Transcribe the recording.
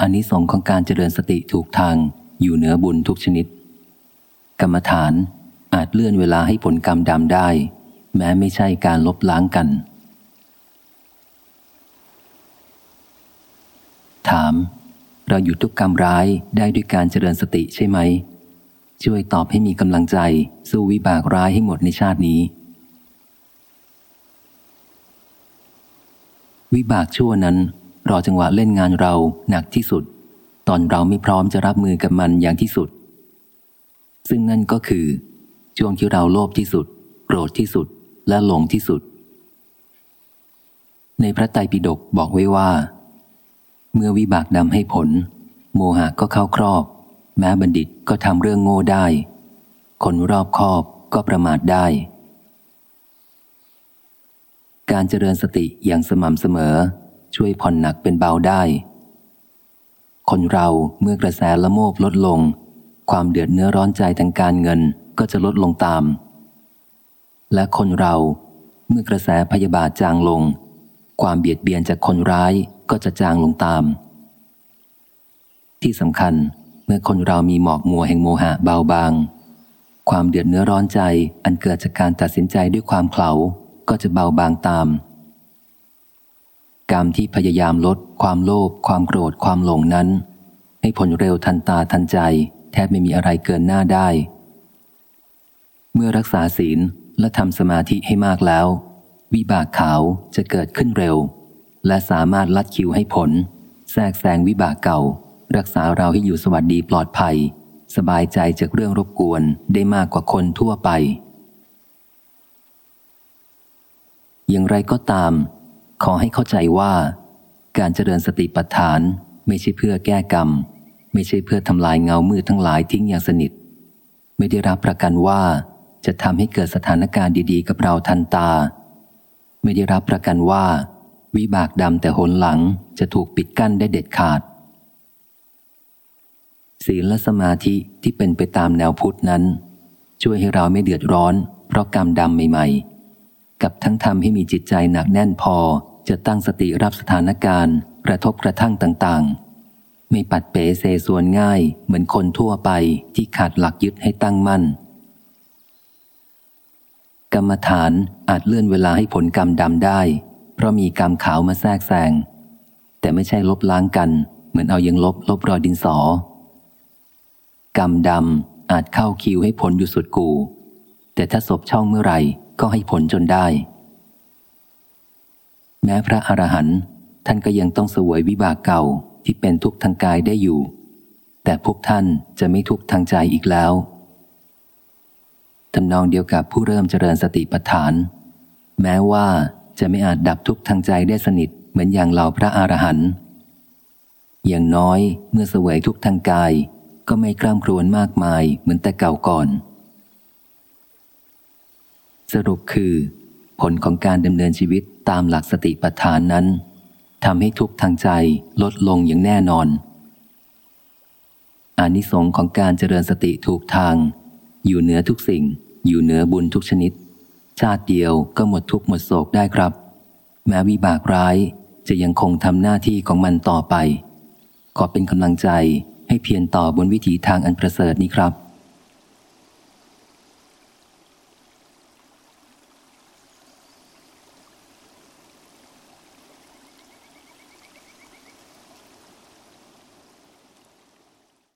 อันนี้สงของการเจริญสติถูกทางอยู่เหนือบุญทุกชนิด กรรมฐานอาจเลื่อนเวลาให้ผลกรรมดำได้ แม้ไม่ใช่การลบล้างกัน ถาม เราหยุดทุกกรรมร้ายได้ด้วยการเจริญสติใช่ไหม ช่วยตอบให้มีกำลังใจ สู้วิบากร้ายให้หมดในชาตินี้ วิบากชั่วนั้น รอจังหวะเล่นงานเราหนักที่สุด ตอนเราไม่พร้อมจะรับมือกับมันอย่างที่สุด ซึ่งนั่นก็คือ ช่วงที่เราโลภที่สุด โกรธที่สุดและหลงที่สุด ในพระไตรปิฎกบอกไว้ว่า เมื่อวิบากดำให้ผล โมหะก็เข้าครอบ แม้บัณฑิตก็ทำเรื่องโง่ได้ คนรอบคอบก็ประมาทได้ การเจริญสติอย่างสม่ำเสมอ ช่วยผ่อนหนักเป็นเบาได้ คนเราเมื่อกระแสละโมบลดลง ความเดือดเนื้อร้อนใจทางการเงินก็จะลดลงตาม และคนเราเมื่อกระแสพยาบาทจางลง ความเบียดเบียนจากคนร้ายก็จะจางลงตาม ที่สำคัญเมื่อคนเรามีหมอกมัวแห่งโมหะเบาบาง ความเดือดเนื้อร้อนใจอันเกิดจากการตัดสินใจด้วยความเขลาก็จะเบาบางตาม กรรมที่พยายามลด ความโลภความโกรธความหลงนั้น ให้ผลเร็วทันตาทันใจ แทบไม่มีอะไรเกินหน้าได้ เมื่อรักษาศีลและทำสมาธิให้มากแล้ว วิบากขาวจะเกิดขึ้นเร็ว และสามารถลัดคิวให้ผล แทรกแซงวิบากเก่า รักษาเราให้อยู่สวัสดีปลอดภัย สบายใจจากเรื่องรบกวนได้มากกว่าคนทั่วไป อย่างไรก็ตาม ขอให้เข้าใจว่า การเจริญสติปัฏฐานไม่ใช่เพื่อแก้กรรม ไม่ใช่เพื่อทำลายเงามืดทั้งหลายทิ้งอย่างสนิท ไม่ได้รับประกันว่าจะทำให้เกิดสถานการณ์ดีๆ กับเราทันตา ไม่ได้รับประกันว่า วิบากดำแต่หนหลังจะถูกปิดกั้นได้เด็ดขาด ศีลและสมาธิที่เป็นไปตามแนวพุทธนั้น ช่วยให้เราไม่เดือดร้อน เพราะกรรมดำใหม่ ๆ กับทั้งทำให้มีจิตใจหนักแน่นพอ จะตั้งสติรับสถานการณ์ กระทบกระทั่งต่างๆ ไม่ปัดเป๋เซส่วนง่ายเหมือนคนทั่วไปที่ขาดหลักยึดให้ตั้งมั่น กรรมฐานอาจเลื่อนเวลาให้ผลกรรมดำได้ เพราะมีกรรมขาวมาแทรกแซงแต่ไม่ใช่ลบล้างกัน เหมือนเอายังลบลบรอยดินสอ กรรมดำอาจเข้าคิวให้ผลอยู่สุดกู แต่ถ้าศพช่องเมื่อไหร่ก็ให้ผลจนได้ แม้พระอรหันต์ท่านก็ยังต้องเสวยวิบากเก่าที่เป็นทุกข์ทางกายได้อยู่ แต่พวกท่านจะไม่ทุกข์ทางใจอีกแล้วทำนองเดียวกับผู้เริ่มเจริญสติปัฏฐาน แม้ว่าจะไม่อาจดับทุกข์ทางใจได้สนิทเหมือนอย่างเหล่าพระอรหันต์อย่างน้อยเมื่อเสวยทุกข์ทางกาย ก็ไม่กล้ามครวนมากมายเหมือนแต่เก่าก่อน สรุปคือ ผลของการดำเนินชีวิต ตามหลักสติปัฏฐานนั้นทำให้ทุกข์ทางใจลดลงอย่างแน่นอน อานิสงส์ของการเจริญสติถูกทาง อยู่เหนือทุกสิ่ง อยู่เหนือบุญทุกชนิด ชาติเดียวก็หมดทุกหมดโศกได้ครับ แม้วิบากร้ายจะยังคงทำหน้าที่ของมันต่อไป ขอเป็นกำลังใจให้เพียรต่อบนวิถีทางอันประเสริฐนี้ครับ